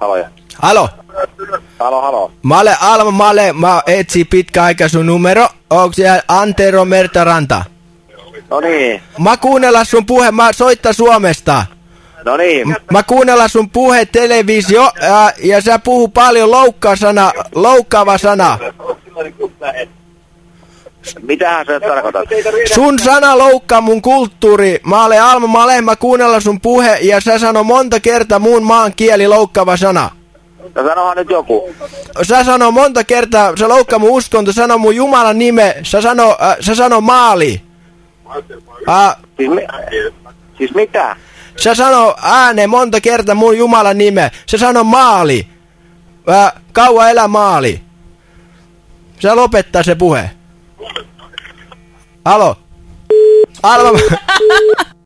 Halo. Halo, halo. Mä olen Alma Male, mä etsin pitkä aika sun numero. Onko siellä Antero Mertaranta? No niin, Mä kuunnella sun puhe, mä soittaa Suomesta. no niin. Mä kuunnella sun puhe televisio ja, ja sä puhu paljon loukkaa sana, loukkaava sana. Mitähän sä tarkoitat? Sun sana loukkaa mun kulttuuri. Mä olen Alma Male, mä kuunnella sun puhe ja sä sano monta kertaa muun maan kieli loukkaava sana. No sanohan nyt joku. Sä sano monta kertaa, sä loukkaa mun uskonto, sano mun Jumalan nime, sä sano, äh, sä sano maali. Äh, Siis, mi- siis mitä? Sä sano ääneen monta kertaa mun Jumalan nime. Sä sano maali. Ää, kauan elä maali. Sä lopettaa se puhe. Halo. Alma,